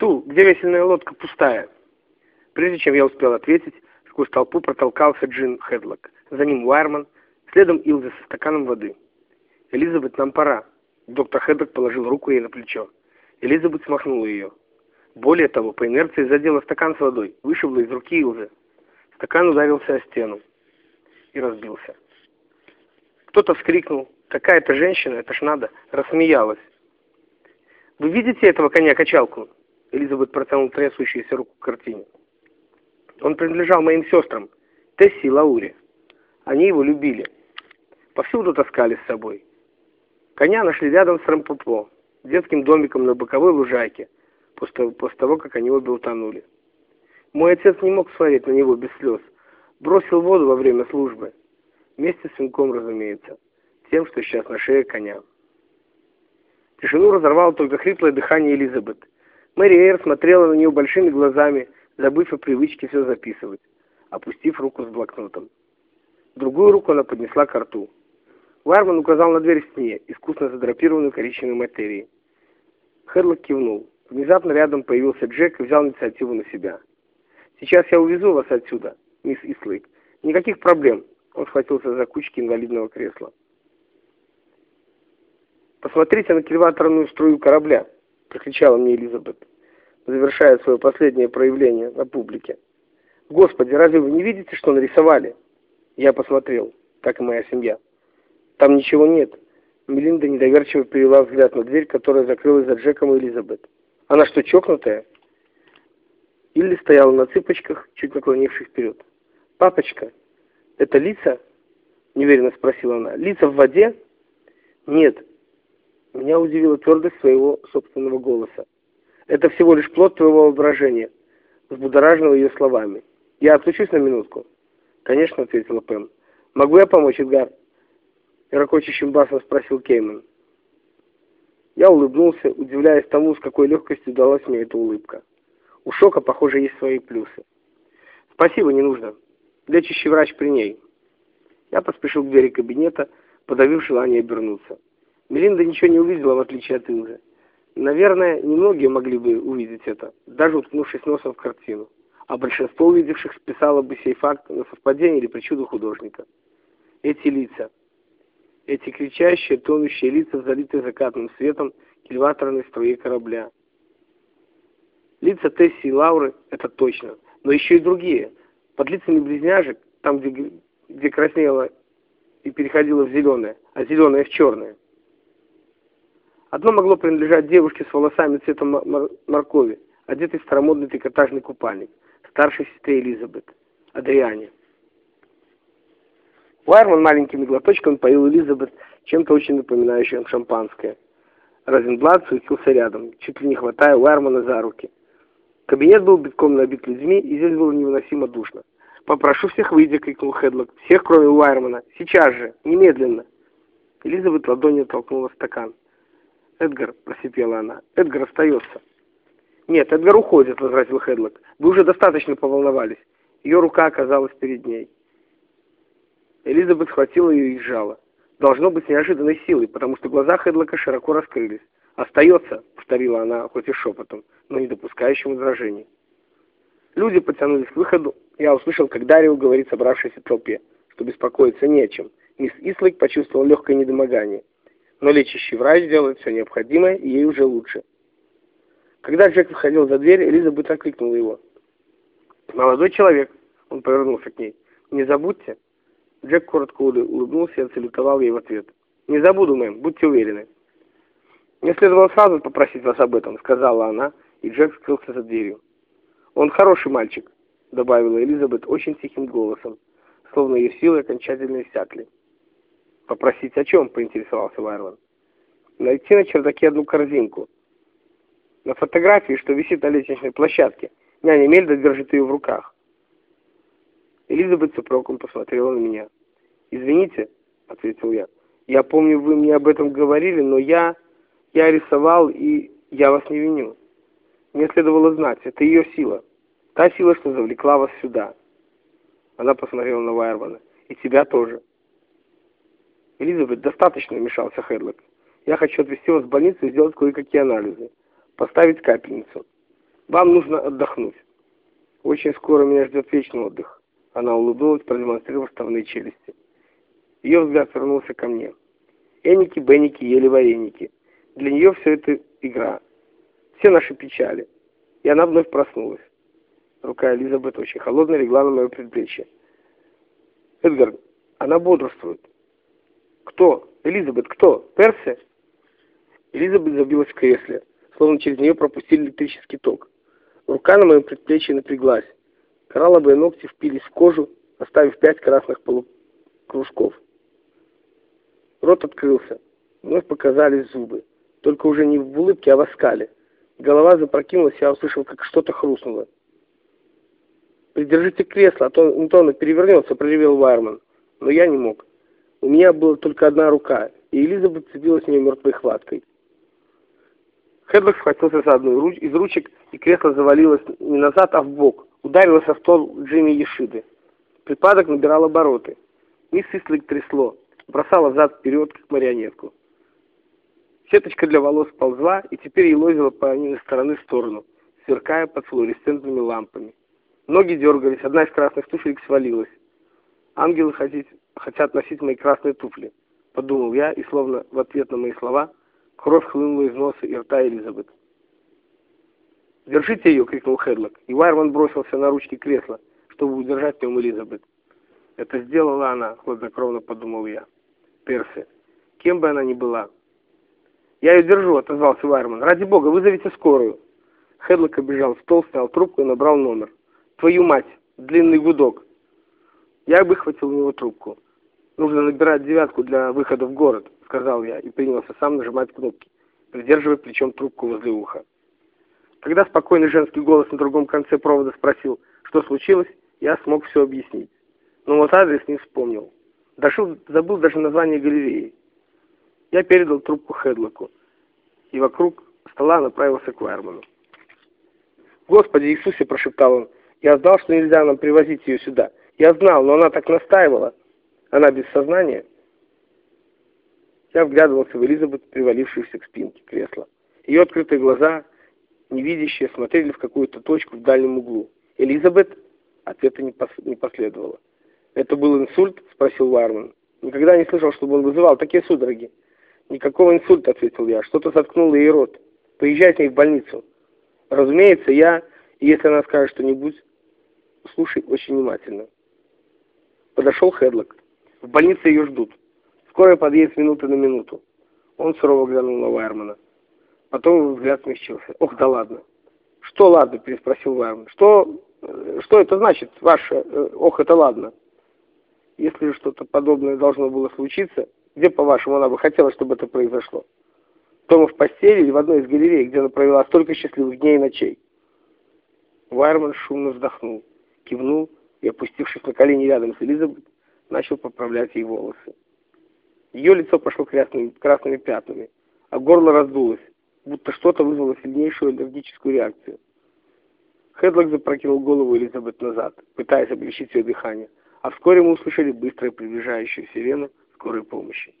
Ту, где весельная лодка пустая. Прежде чем я успел ответить, сквозь толпу протолкался Джин Хедлок. За ним Уайерман, следом Илза со стаканом воды. «Элизабет, нам пора». Доктор Хедлок положил руку ей на плечо. Элизабет смахнула ее. Более того, по инерции задела стакан с водой, вышибла из руки Илзы. Стакан ударился о стену и разбился. Кто-то вскрикнул. Какая-то женщина, это ж надо, рассмеялась. «Вы видите этого коня-качалку?» Элизабет протянула трясущуюся руку к картине. «Он принадлежал моим сестрам, Тесси и Лауре. Они его любили. Повсюду таскали с собой. Коня нашли рядом с Рампопо, детским домиком на боковой лужайке, после, после того, как они обе утонули. Мой отец не мог смотреть на него без слез. Бросил воду во время службы. Вместе с сынком, разумеется. Тем, что сейчас на шее коня. Тишину разорвало только хриплое дыхание Элизабет. Мэри Эйр смотрела на нее большими глазами, забыв о привычке все записывать, опустив руку с блокнотом. Другую руку она поднесла к рту. Варман указал на дверь в стене, искусно задрапированную коричневой материей. Хедлок кивнул. Внезапно рядом появился Джек и взял инициативу на себя. «Сейчас я увезу вас отсюда, мисс Ислейк. Никаких проблем». Он схватился за кучки инвалидного кресла. «Посмотрите на кильваторную струю корабля!» — прокричала мне Элизабет, завершая свое последнее проявление на публике. «Господи, разве вы не видите, что нарисовали?» Я посмотрел, как и моя семья. «Там ничего нет». Мелинда недоверчиво перевела взгляд на дверь, которая закрылась за Джеком и Элизабет. «Она что, чокнутая?» Илли стояла на цыпочках, чуть наклонившись вперед. «Папочка, это лица?» — неуверенно спросила она. «Лица в воде?» «Нет». Меня удивила твердость своего собственного голоса. «Это всего лишь плод твоего воображения», — взбудораженного ее словами. «Я отлучусь на минутку». «Конечно», — ответила Пэм. «Могу я помочь, Эдгар?» Рокочущим басом спросил Кейман. Я улыбнулся, удивляясь тому, с какой легкостью далась мне эта улыбка. У Шока, похоже, есть свои плюсы. «Спасибо, не нужно. Лечащий врач при ней». Я поспешил к двери кабинета, подавив желание обернуться. Мелинда ничего не увидела, в отличие от Илзы. Наверное, немногие могли бы увидеть это, даже уткнувшись носом в картину. А большинство увидевших списало бы сей факт на совпадение или причуду художника. Эти лица. Эти кричащие, тонущие лица, залитые закатным светом кильваторной струи корабля. Лица Тесси и Лауры — это точно, но еще и другие. Под лицами близняшек, там, где, где краснело и переходило в зеленое, а зеленое в черное. Одно могло принадлежать девушке с волосами цвета мор моркови, одетой в старомодный трикотажный купальник, старшей сестре Элизабет, Адриане. Уайерман маленькими глоточками поил Элизабет чем-то очень напоминающим шампанское. Розенблат суетился рядом, чуть ли не хватая Уайермана за руки. Кабинет был битком набит людьми, и здесь было невыносимо душно. «Попрошу всех выйти!» — крикнул Хедлок. «Всех, кроме Уайермана! Сейчас же! Немедленно!» Элизабет ладонью толкнула стакан. «Эдгар!» — просипела она. «Эдгар остается!» «Нет, Эдгар уходит!» — возразил Хедлок. «Вы уже достаточно поволновались!» Ее рука оказалась перед ней. Элизабет схватила ее и сжала. Должно быть неожиданной силой, потому что глаза Хедлока широко раскрылись. «Остается!» — повторила она, хоть и шепотом но не допускающим возражений. Люди потянулись к выходу. Я услышал, как Дарио говорит собравшейся толпе, что беспокоиться не о чем. Мисс Ислык почувствовал легкое недомогание. Но лечащий врач делает все необходимое, и ей уже лучше. Когда Джек выходил за дверь, Элизабет окликнула его. «Молодой человек!» Он повернулся к ней. «Не забудьте!» Джек коротко улыбнулся и отсалютовал ей в ответ. «Не забуду, мэм, будьте уверены». «Мне следовало сразу попросить вас об этом», — сказала она, и Джек скрылся за дверью. «Он хороший мальчик», — добавила Элизабет очень тихим голосом, словно ее силы окончательно иссякли. «Попросить о чем?» — поинтересовался Вайрлан. «Найти на чердаке одну корзинку. На фотографии, что висит на лестничной площадке. Няня Мельда держит ее в руках». Элизабет с упреком посмотрела на меня. «Извините», — ответил я. «Я помню, вы мне об этом говорили, но я... Я рисовал, и я вас не виню». Мне следовало знать, это ее сила. Та сила, что завлекла вас сюда. Она посмотрела на Вайермана. И тебя тоже. Элизабет, достаточно, вмешался Хедлок. Я хочу отвезти вас в больницу и сделать кое-какие анализы. Поставить капельницу. Вам нужно отдохнуть. Очень скоро меня ждет вечный отдых. Она улыбнулась, продемонстрировав вставные челюсти. Ее взгляд вернулся ко мне. Эники, Бенники ели вареники. Для нее все это игра. Все наши печали. И она вновь проснулась. Рука Элизабет очень холодная легла на мое предплечье. Эдгар, она бодрствует. Кто? Элизабет, кто? Перси? Элизабет забилась в кресле, словно через нее пропустили электрический ток. Рука на моем предплечье напряглась. Коралловые ногти впились в кожу, оставив пять красных полукружков. Рот открылся. Вновь показались зубы. Только уже не в улыбке, а в оскале. Голова запрокинулась, я услышал, как что-то хрустнуло. «Придержите кресло, а то Антона перевернется», — проревел Вайерман. Но я не мог. У меня была только одна рука, и Элизабет цепилась в нее мертвой хваткой. Хедлок схватился за одну из ручек, и кресло завалилось не назад, а в бок. Ударилось о стол Джимми Ешиды. Припадок набирал обороты. Мисс Ислик трясло, бросала взад-вперед, как марионетку. Сеточка для волос ползла, и теперь елозила по ней стороны в сторону, сверкая под флуоресцентными лампами. Ноги дергались, одна из красных туфелек свалилась. Ангелы хотят, хотят носить мои красные туфли, подумал я, и словно в ответ на мои слова Кровь хлынула из носа и рта Элизабет. «Держите ее!» — крикнул Хедлок, и Вайерман бросился на ручки кресла, чтобы удержать в нем Элизабет. «Это сделала она», — хладнокровно подумал я. «Перси, кем бы она ни была». «Я ее держу», — отозвался Вайерман. «Ради бога, вызовите скорую». Хедлок обежал стол, снял трубку и набрал номер. «Твою мать! Длинный гудок!» Я выхватил у него трубку. Нужно набирать девятку для выхода в город сказал я и принялся сам нажимать кнопки, придерживая плечом трубку возле уха. Когда спокойный женский голос на другом конце провода спросил, что случилось, я смог все объяснить. Но вот адрес не вспомнил. Дошел, забыл даже название галереи. Я передал трубку Хедлоку и вокруг стола направился к Вайерману. «Господи Иисусе!» – прошептал он. «Я знал, что нельзя нам привозить ее сюда. Я знал, но она так настаивала. Она без сознания?» Я вглядывался в Элизабет, привалившуюся к спинке кресла. Ее открытые глаза, невидящие, смотрели в какую-то точку в дальнем углу. «Элизабет?» Ответа не, пос... последовало. «Это был инсульт?» — спросил Варман. «Никогда не слышал, чтобы он вызывал такие судороги». «Никакого инсульта», — ответил я. «Что-то заткнуло ей рот. Поезжай с ней в больницу». «Разумеется, я, если она скажет что-нибудь, слушай очень внимательно». Подошел Хедлок. В больнице ее ждут. Скорая подъедет с минуты на минуту. Он сурово глянул на Вайермана. Потом его взгляд смягчился. Ох, да ладно. Что ладно, переспросил Вайерман. Что, что это значит, ваше, э, ох, это ладно? Если что-то подобное должно было случиться, где, по-вашему, она бы хотела, чтобы это произошло? Дома в постели или в одной из галерей, где она провела столько счастливых дней и ночей? Вайерман шумно вздохнул, кивнул и, опустившись на колени рядом с Элизабет, начал поправлять ей волосы. Ее лицо пошло красными, красными пятнами, а горло раздулось, будто что-то вызвало сильнейшую аллергическую реакцию. Хедлок запрокинул голову Элизабет назад, пытаясь облегчить ее дыхание, а вскоре мы услышали быстро приближающуюся сирену скорой помощи.